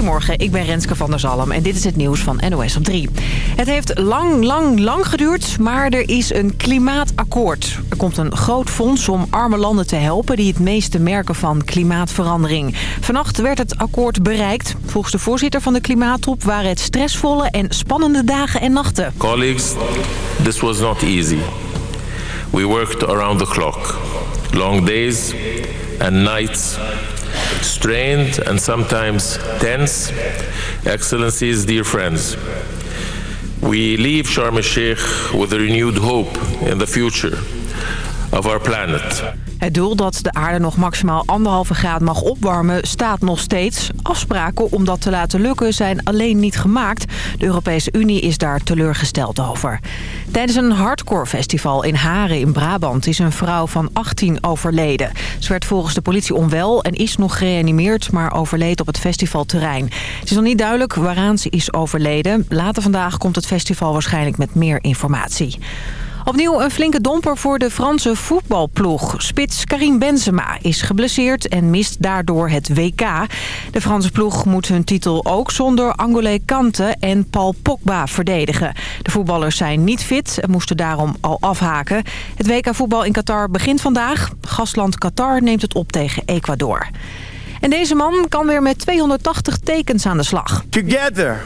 Goedemorgen, ik ben Renske van der Zalm en dit is het nieuws van NOS op 3. Het heeft lang, lang, lang geduurd, maar er is een klimaatakkoord. Er komt een groot fonds om arme landen te helpen die het meeste merken van klimaatverandering. Vannacht werd het akkoord bereikt. Volgens de voorzitter van de klimaattop waren het stressvolle en spannende dagen en nachten. Colleagues, this was not easy. We worked around the clock. Long days and nights strained and sometimes tense. Excellencies, dear friends, we leave Sharm el-Sheikh with a renewed hope in the future of our planet. Het doel dat de aarde nog maximaal anderhalve graad mag opwarmen staat nog steeds. Afspraken om dat te laten lukken zijn alleen niet gemaakt. De Europese Unie is daar teleurgesteld over. Tijdens een hardcore festival in Haren in Brabant is een vrouw van 18 overleden. Ze werd volgens de politie onwel en is nog gereanimeerd, maar overleed op het festivalterrein. Het is nog niet duidelijk waaraan ze is overleden. Later vandaag komt het festival waarschijnlijk met meer informatie. Opnieuw een flinke domper voor de Franse voetbalploeg. Spits Karim Benzema is geblesseerd en mist daardoor het WK. De Franse ploeg moet hun titel ook zonder Angolé Kante en Paul Pogba verdedigen. De voetballers zijn niet fit en moesten daarom al afhaken. Het WK voetbal in Qatar begint vandaag. Gastland Qatar neemt het op tegen Ecuador. En deze man kan weer met 280 tekens aan de slag. Together,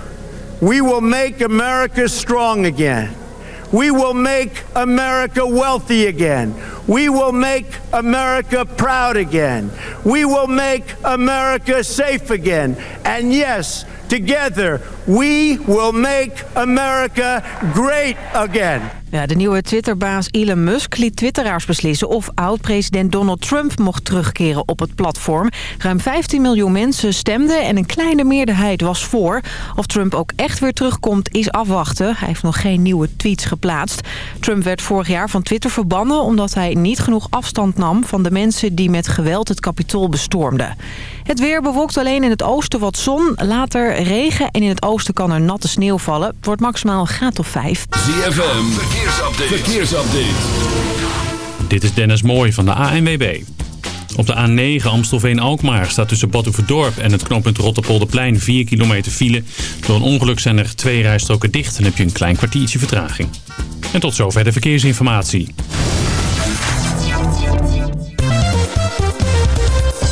we will make America strong again. We will make America wealthy again. We will make America proud again. We will make America safe again. And yes, together we will make America great again. Ja, de nieuwe Twitterbaas Elon Musk liet twitteraars beslissen... of oud-president Donald Trump mocht terugkeren op het platform. Ruim 15 miljoen mensen stemden en een kleine meerderheid was voor. Of Trump ook echt weer terugkomt is afwachten. Hij heeft nog geen nieuwe tweets geplaatst. Trump werd vorig jaar van Twitter verbannen... omdat hij niet genoeg afstand nam van de mensen die met geweld het kapitool bestormden. Het weer bewolkt alleen in het oosten wat zon, later regen... en in het oosten kan er natte sneeuw vallen. Het wordt maximaal een graad of 5. ZFM, verkeersupdate. verkeersupdate. Dit is Dennis Mooij van de ANWB. Op de A9 Amstelveen-Alkmaar staat tussen Badhoevedorp en het knooppunt Rotterpolderplein 4 kilometer file. Door een ongeluk zijn er twee rijstroken dicht en heb je een klein kwartiertje vertraging. En tot zover de verkeersinformatie.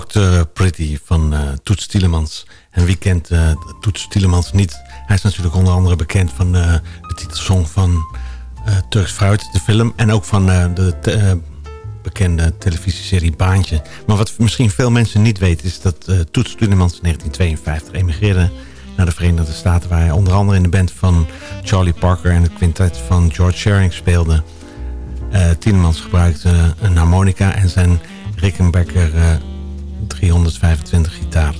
Dr. Pretty van uh, Toets Tielemans. En wie kent uh, Toets Tielemans niet? Hij is natuurlijk onder andere bekend van uh, de titelsong van Turks Fruit, de film. En ook van de bekende televisieserie Baantje. Maar wat misschien veel mensen niet weten is dat Toets Tielemans in 1952 emigreerde naar de Verenigde Staten. Waar hij onder andere in de band van Charlie Parker en het quintet van George Shearing speelde. Tielemans gebruikte een harmonica en zijn Rickenbacker 325 gitaar.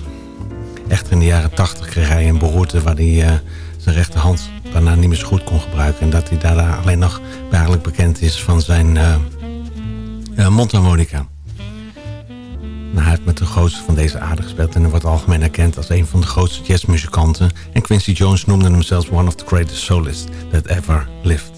Echter in de jaren 80 kreeg hij een beroerte waar hij uh, zijn rechterhand daarna niet meer zo goed kon gebruiken. En dat hij daarna alleen nog eigenlijk bekend is van zijn uh, mondharmonica. Nou, hij heeft met de grootste van deze aarde gespeeld en wordt algemeen erkend als een van de grootste jazzmuzikanten. En Quincy Jones noemde hem zelfs one of the greatest soloists that ever lived.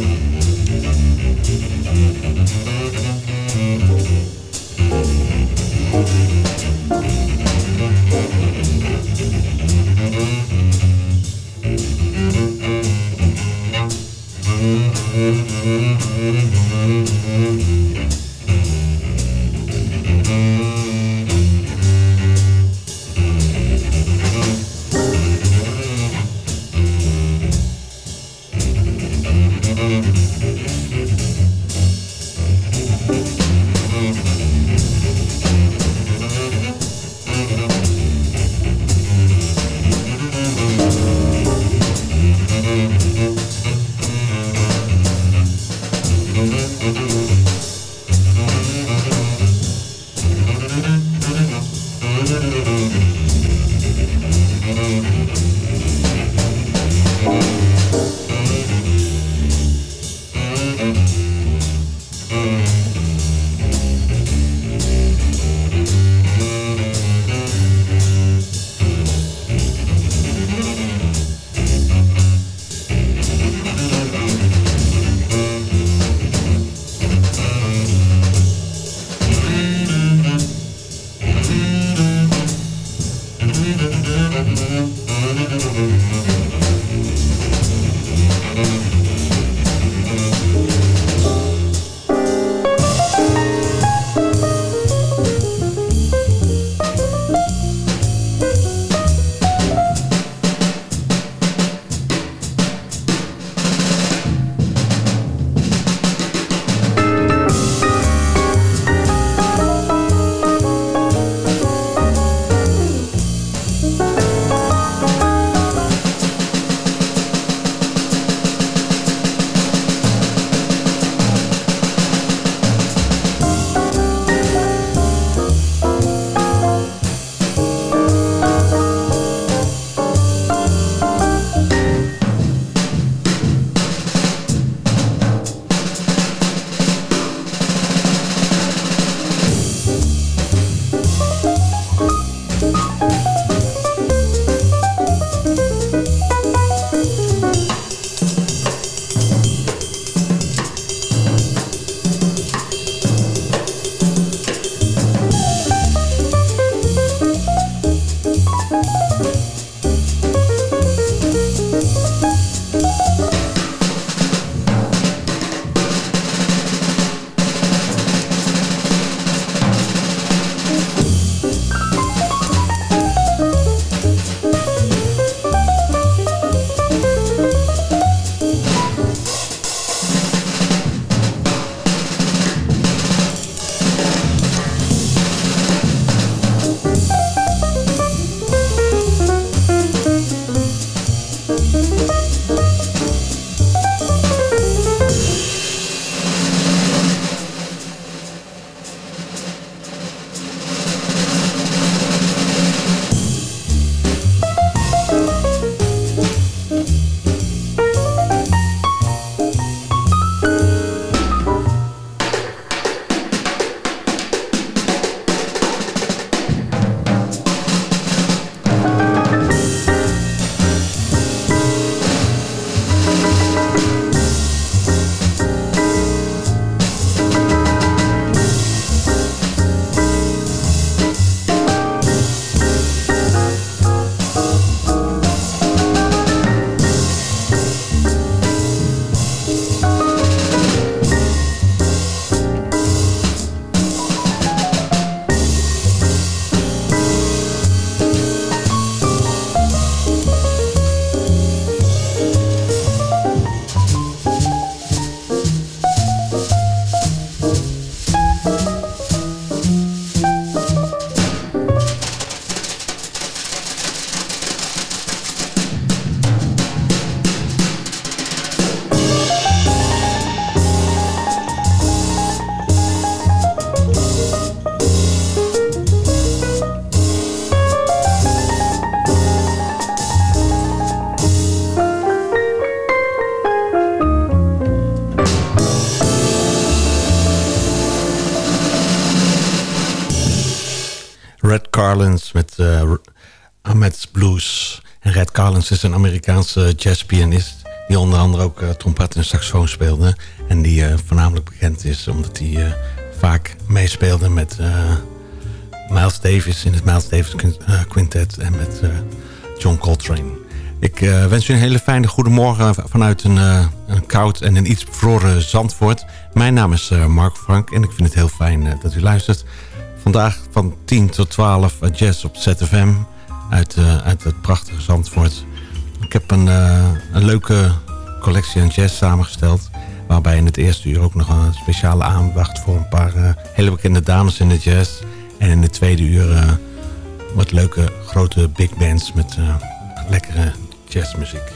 game. Is een Amerikaanse jazzpianist... die onder andere ook uh, trompet en saxofoon speelde. En die uh, voornamelijk bekend is omdat hij vaak meespeelde met Miles Davis... in het Miles Davis Quintet en met John Coltrane. Ik wens u een hele fijne goedemorgen vanuit een, een, koud en een iets bevroren Zandvoort. Mijn naam is Mark Frank en ik vind het heel fijn dat u luistert... Vandaag van 10 tot 12 uh, jazz op ZFM uit, uit het prachtige Zandvoort. Ik heb een, uh, een leuke collectie aan jazz samengesteld. Waarbij in het eerste uur ook nog een speciale aandacht voor een paar uh, hele bekende dames in de jazz. En in het tweede uur wat leuke grote big bands met lekkere jazzmuziek.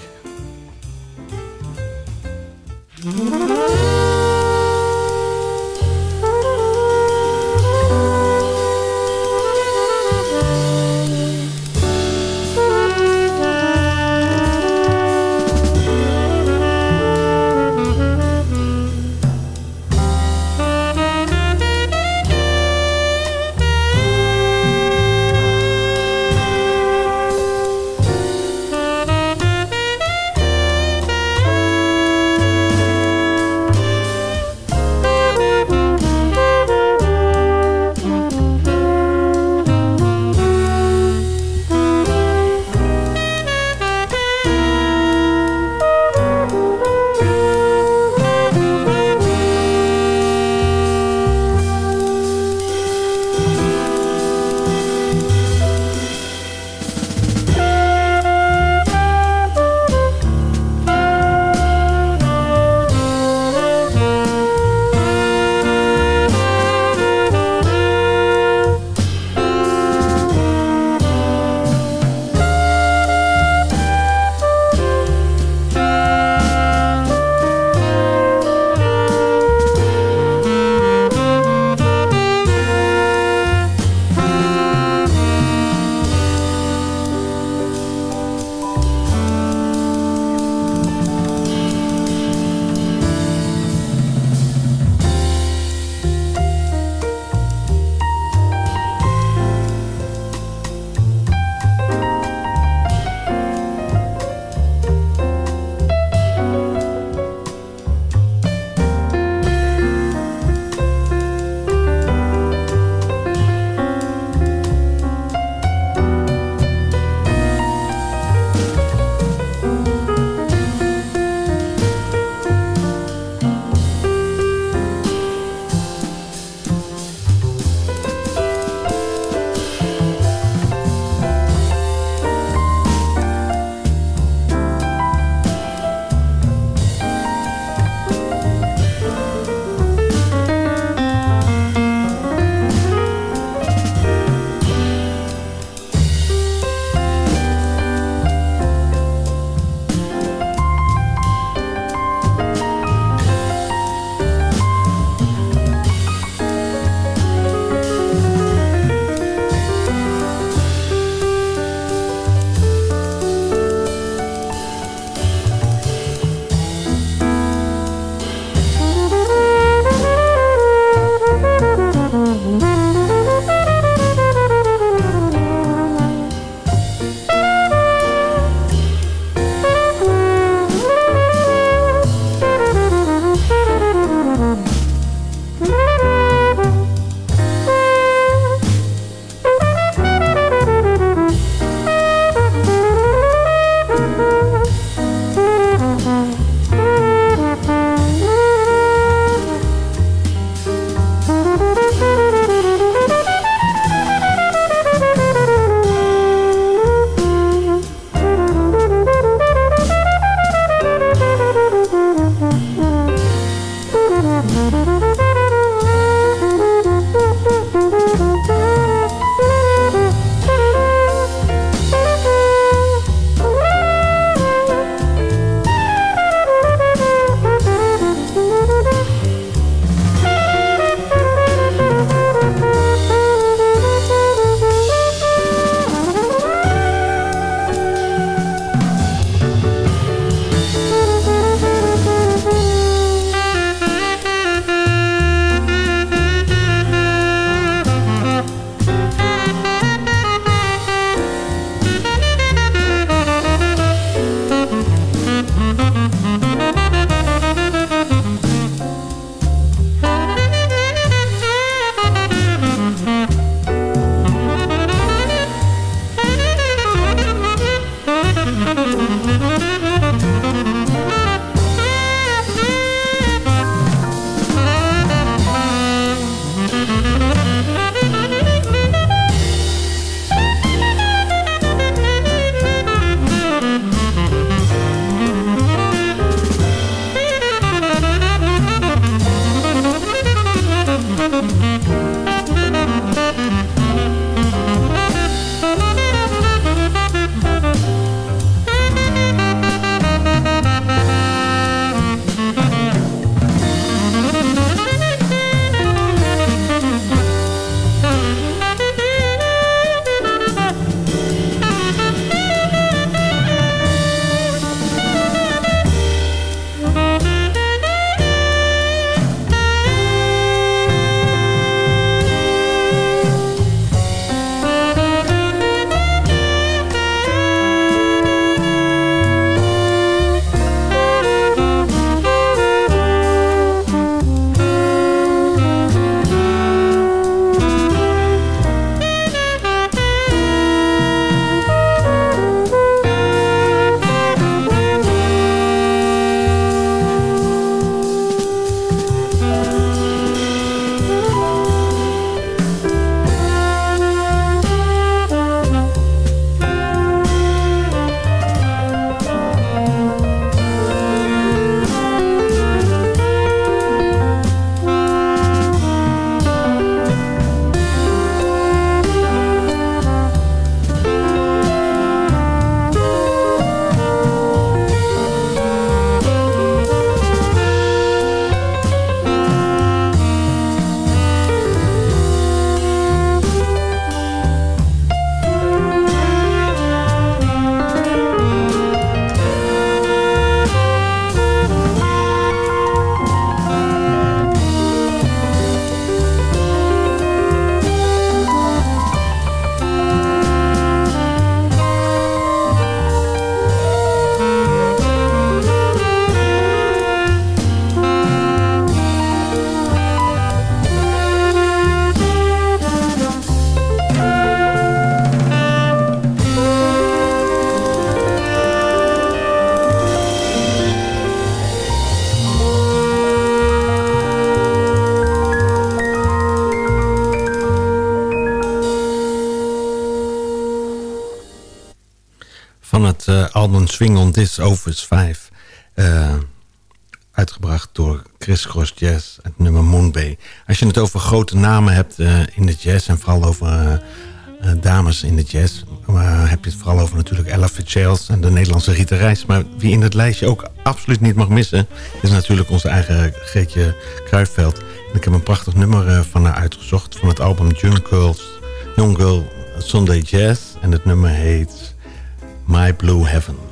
This Overs 5. uitgebracht door Chris Cross Jazz, het nummer Moonbay. Als je het over grote namen hebt in de jazz... en vooral over dames in de jazz... heb je het vooral over natuurlijk Ella Fitzgerald en de Nederlandse Rita Reis. Maar wie in het lijstje ook absoluut niet mag missen... is natuurlijk onze eigen Geetje Kruijveld. ik heb een prachtig nummer van haar uitgezocht... van het album Young Young Girl Sunday Jazz. En het nummer heet My Blue Heaven.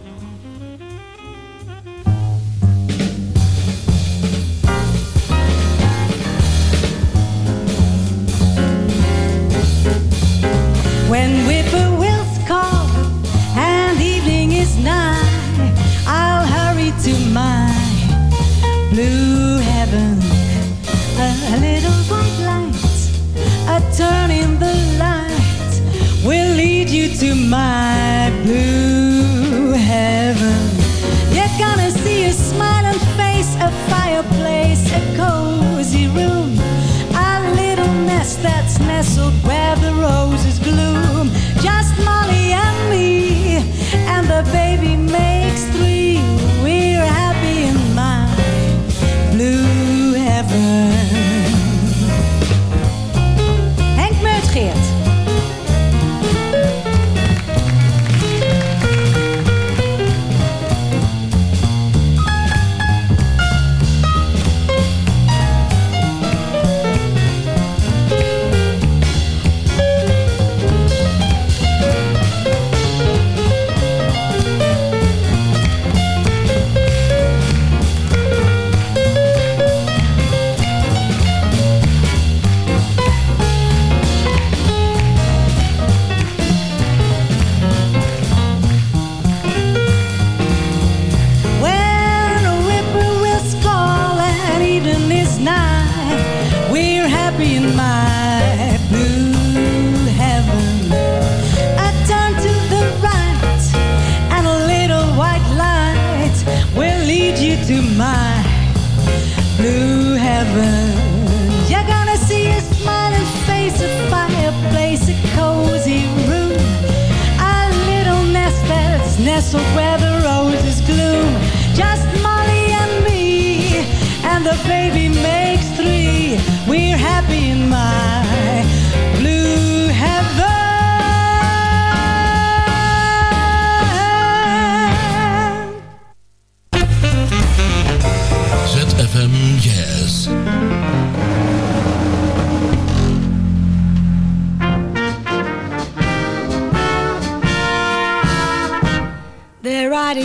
Where the roses gloom. Just Molly and me, and the baby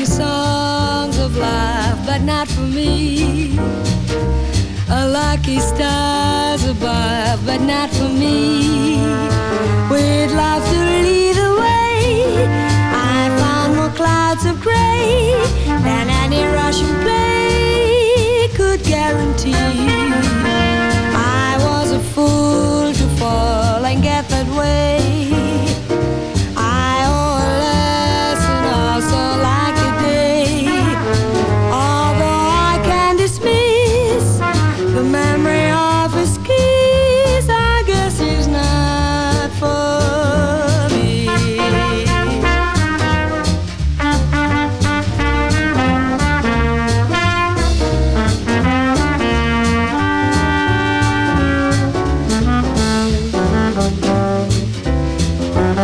songs of life, but not for me. A lucky stars above, but not for me.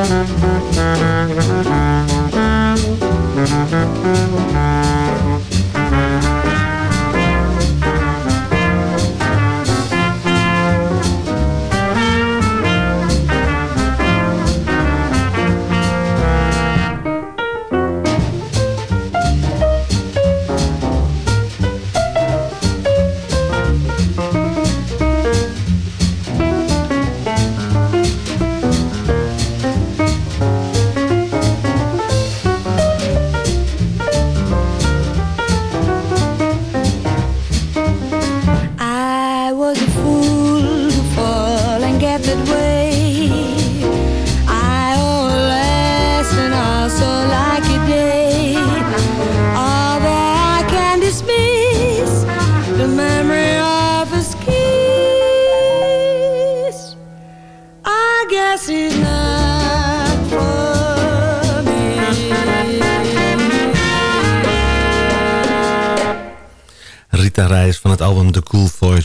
Thank you.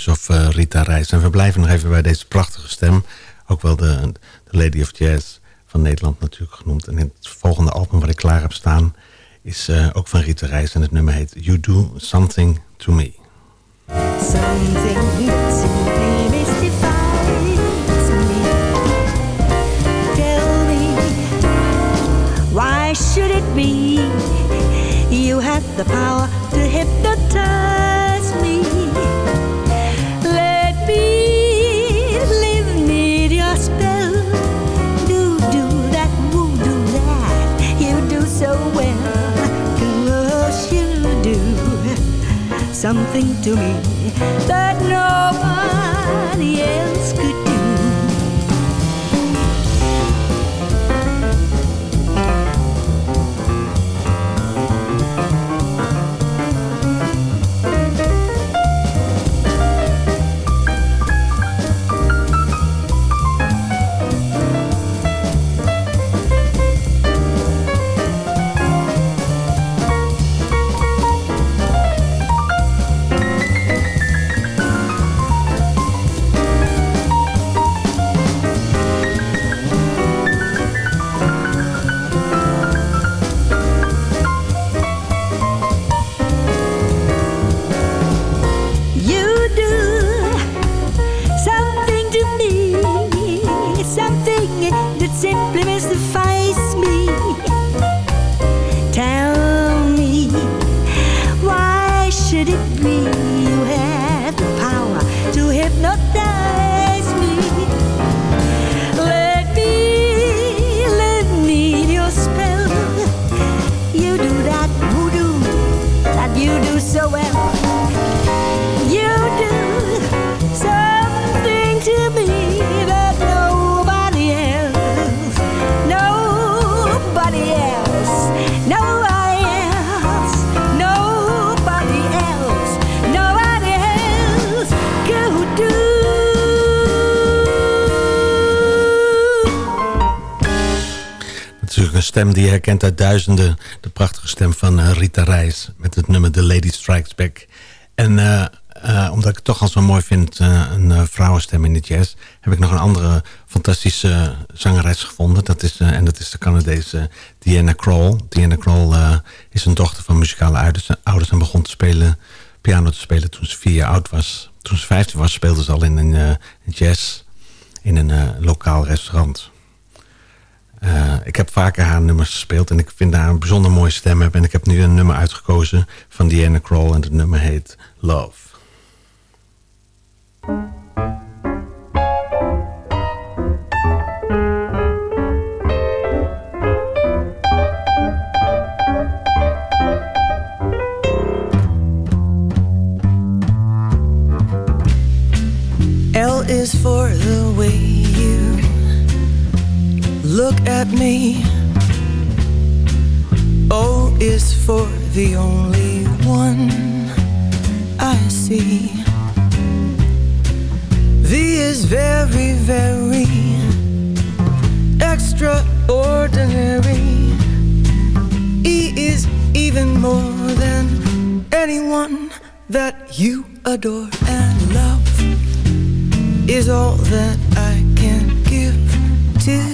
Of uh, Rita Reis. En we blijven nog even bij deze prachtige stem. Ook wel de, de Lady of Jazz van Nederland natuurlijk genoemd. En het volgende album wat ik klaar heb staan is uh, ook van Rita Reis. En het nummer heet You Do Something To Me. Something me. Tell me, why should it be? You have the power to hypnotize something to me that nobody else could do. Stem die je herkent uit duizenden. De prachtige stem van eh, Rita Reis met het nummer The Lady Strikes Back. En eh, eh, omdat ik het toch al zo mooi vind, een vrouwenstem in de jazz... heb ik nog een andere fantastische zangeres gevonden. Dat is, en dat is de Canadese Diana Krall. Diana Krall eh, is een dochter van muzikale ouders, ouders... en begon te spelen, piano te spelen toen ze vier jaar oud was. Toen ze vijftien was, speelde ze al in een jazz in een lokaal restaurant. Eh, ik heb vaker haar nummers gespeeld en ik vind haar een bijzonder mooie stem. En ik heb nu een nummer uitgekozen van Diana Krall en het nummer heet Love. L is for O oh, is for the only one I see. V is very, very extraordinary. E is even more than anyone that you adore and love is all that I can give to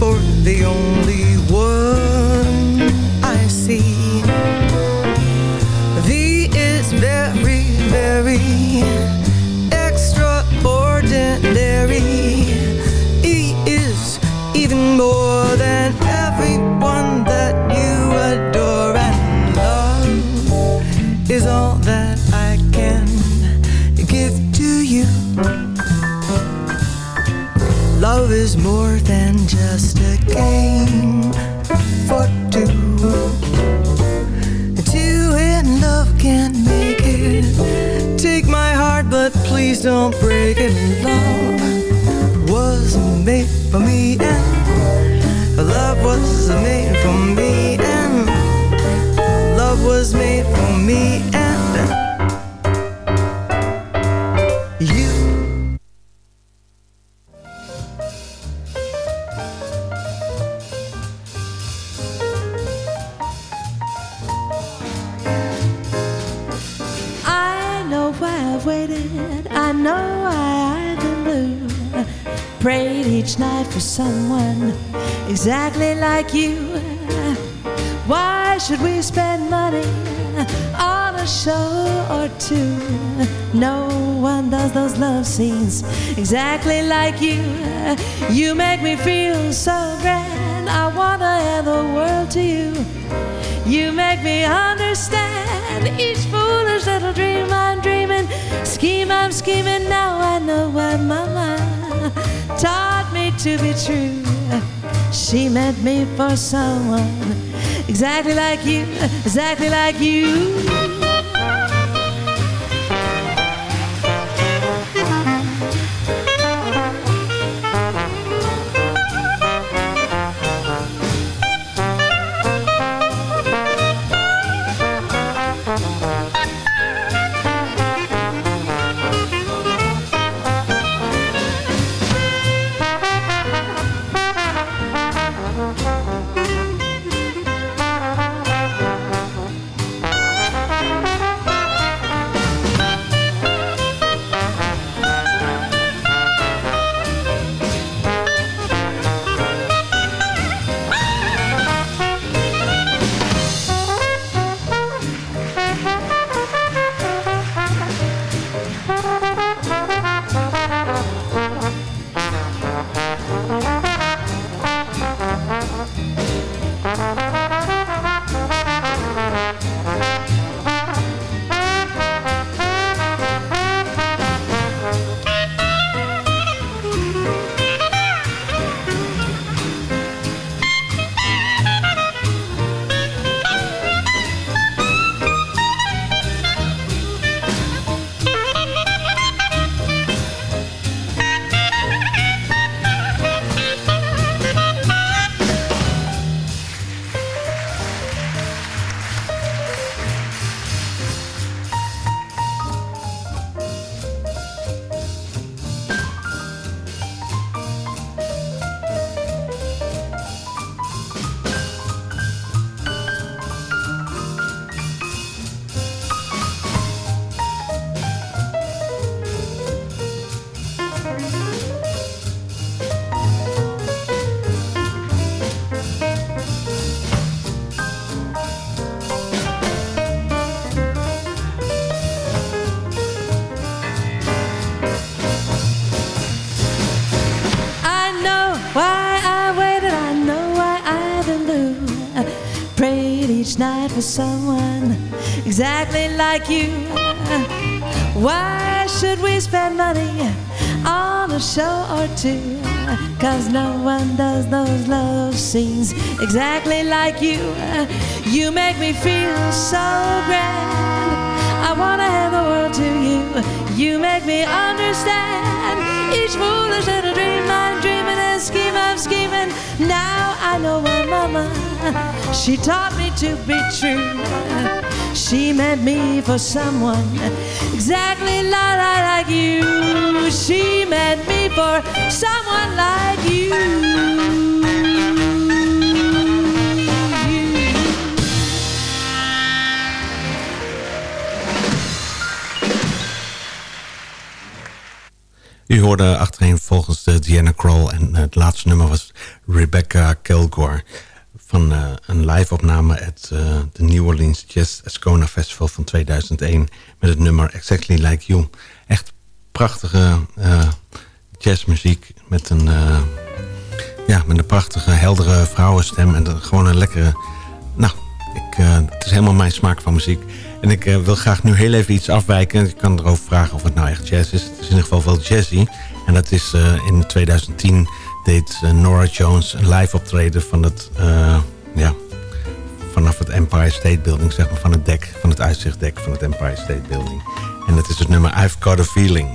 For the only one love scenes exactly like you. You make me feel so grand. I wanna hand the world to you. You make me understand each foolish little dream I'm dreaming, scheme I'm scheming. Now I know what Mama taught me to be true. She meant me for someone exactly like you, exactly like you. For someone exactly like you. Why should we spend money on a show or two? Cause no one does those love scenes exactly like you. You make me feel so grand. I wanna hand the world to you. You make me understand each foolish little dream I'm dreaming and scheme I'm scheming. Now I know why Mama she taught me to be true. She meant me for someone exactly like, like you. She meant me for someone like you. U hoorde achterin volgens de Diana Kroll en het laatste nummer was Rebecca Kilgore van uh, een live-opname at uh, de New Orleans Jazz Ascona Festival van 2001 met het nummer Exactly Like You. Echt prachtige uh, jazzmuziek met een, ja, met een prachtige, heldere vrouwenstem en gewoon een lekkere... Nou, ik, het is helemaal mijn smaak van muziek. En ik wil graag nu heel even iets afwijken. Je kan erover vragen of het nou echt jazz is. Het is in ieder geval wel jazzy. En dat is in 2010 deed uh, Nora Jones een live optreden van het, ja, vanaf het Empire State Building, zeg maar, van het dek, van het uitzichtdek van het Empire State Building. En dat is het nummer I've Got a Feeling.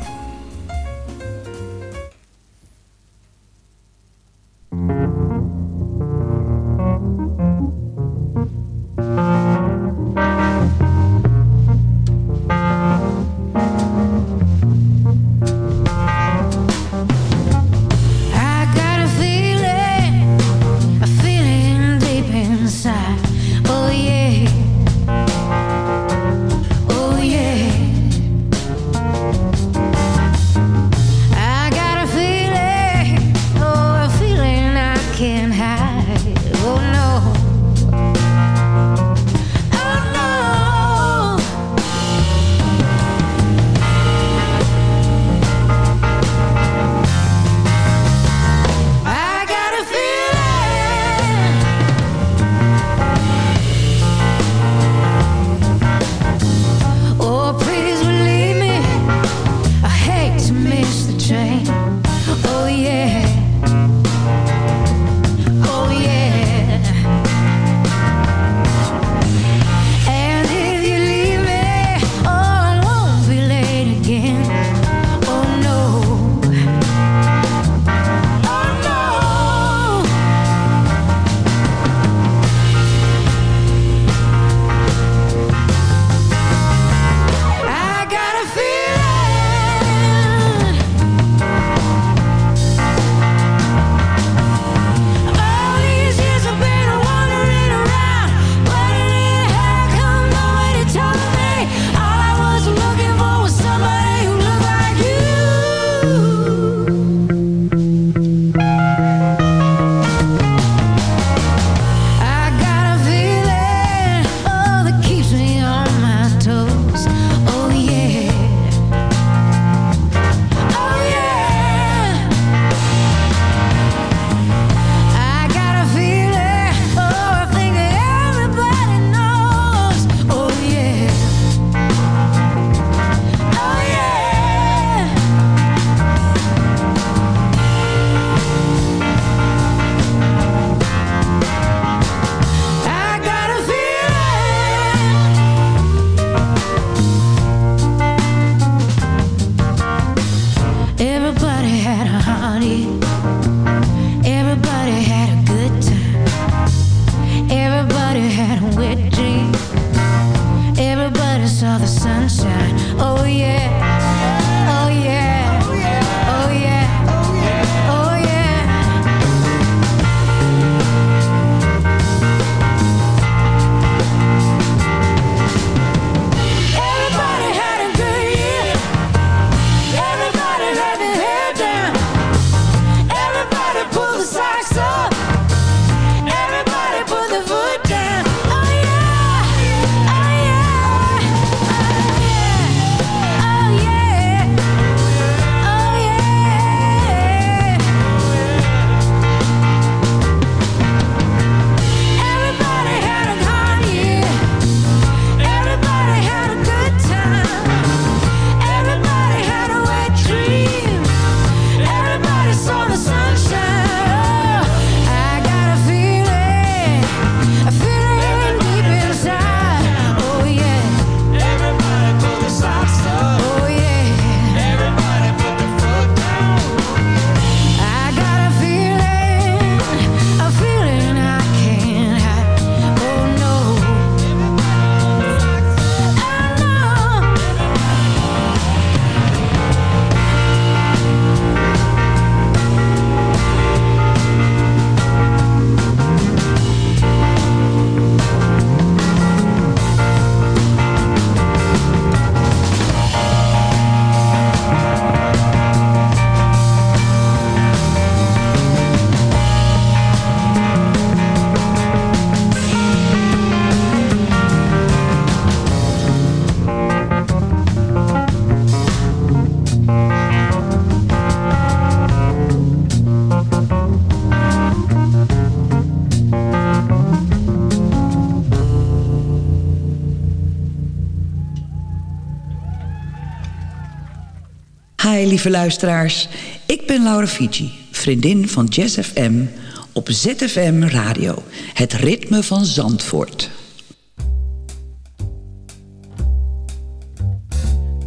Luisteraars. Ik ben Laura Fiji, vriendin van Jazz FM op ZFM Radio. Het ritme van Zandvoort.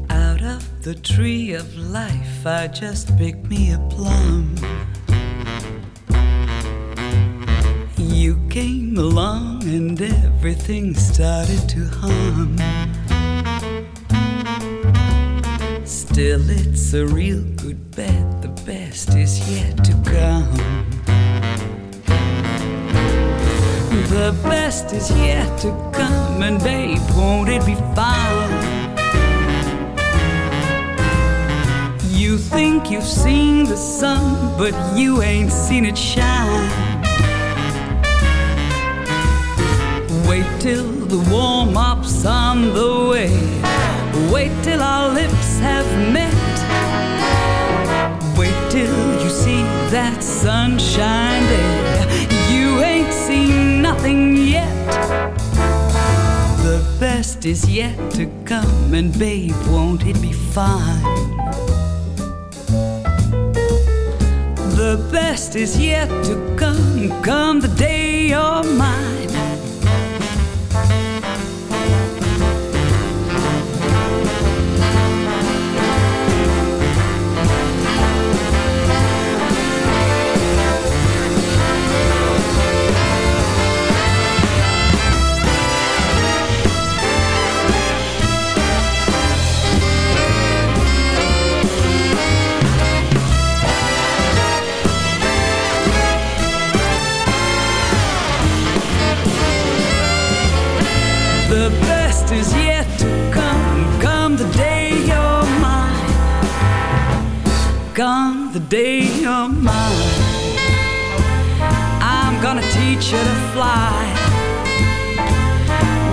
Out of the tree of life, I just picked me a plum. You came along and everything started to hum. But you ain't seen it shine. Wait till the warm up's on the way. Wait till our lips have met. Wait till you see that sunshine day. You ain't seen nothing yet. The best is yet to come, and babe, won't it be fine? The best is yet to come, come the day you're mine. Come the day you're mine. I'm gonna teach you to fly.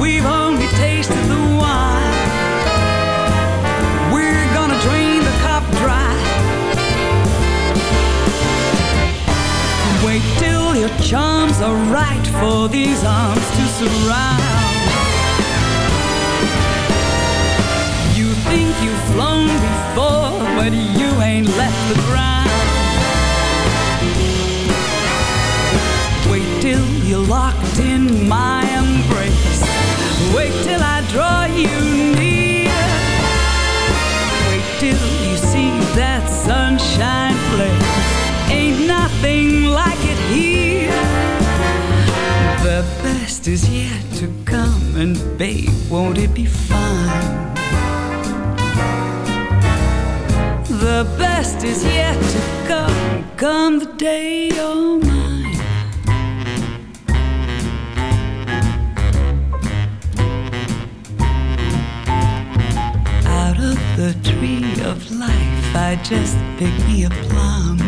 We've only tasted the wine. We're gonna drain the cup dry. Wait till your charms are right for these arms to surround. You've flown before, but you ain't left the ground. Wait till you're locked in my embrace. Wait till I draw you near. Wait till you see that sunshine blaze. Ain't nothing like it here. The best is yet to come, and babe, won't it be fine? The best is yet to come, come the day you're mine. Out of the tree of life, I just picked me a plum.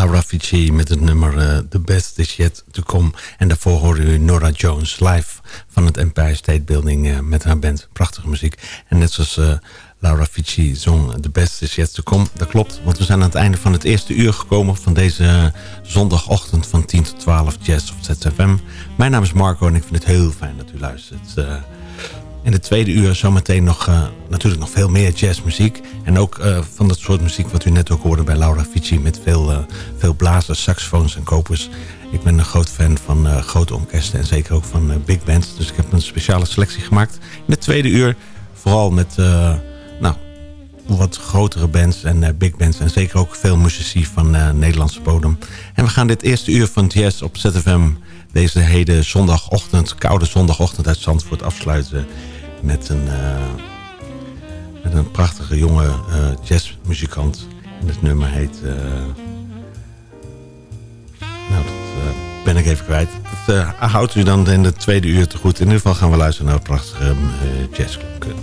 Laura met het nummer eh, The Best Is Yet To Come. En daarvoor hoorde u Nora Jones live van het Empire State Building eh, met haar band. Prachtige muziek. En net zoals eh, Laura Fici zong The Best Is Yet To Come. Dat klopt, want we zijn aan het einde van het eerste uur gekomen... van deze zondagochtend van 10 tot 12 Jazz op ZFM. Mijn naam is Marco en ik vind het heel fijn dat u luistert. In de tweede uur zometeen nog, uh, natuurlijk nog veel meer jazzmuziek. En ook uh, van dat soort muziek wat u net ook hoorde bij Laura Fici... met veel, uh, veel blazers, saxofoons en kopers. Ik ben een groot fan van grote orkesten en zeker ook van big bands. Dus ik heb een speciale selectie gemaakt. In de tweede uur vooral met nou, wat grotere bands en big bands... en zeker ook veel muzici van Nederlandse bodem. En we gaan dit eerste uur van jazz op ZFM... deze hele zondagochtend, koude zondagochtend uit Zandvoort afsluiten met een, uh, met een prachtige jonge uh, jazzmuzikant. En het nummer heet... Uh, nou, dat ben ik even kwijt. Dat houdt u dan in de tweede uur te goed. In ieder geval gaan we luisteren naar prachtige jazzklanken.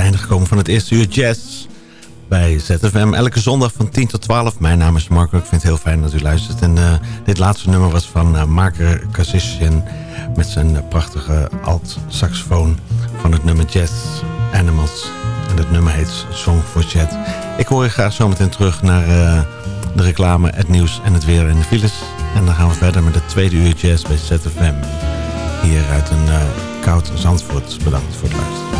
Einde gekomen van het eerste uur jazz bij ZFM. Elke zondag van 10 tot 12. Mijn naam is Marco. Ik vind het heel fijn dat u luistert. En uh, dit laatste nummer was van uh, Marker Kazishian met zijn prachtige alt-saxofoon van het nummer Jazz Animals. En het nummer heet Song for Chat. Ik hoor je graag zometeen terug naar de reclame, het nieuws en het weer in de files. En dan gaan we verder met het tweede uur jazz bij ZFM. Hier uit een koud Zandvoort. Bedankt voor het luisteren.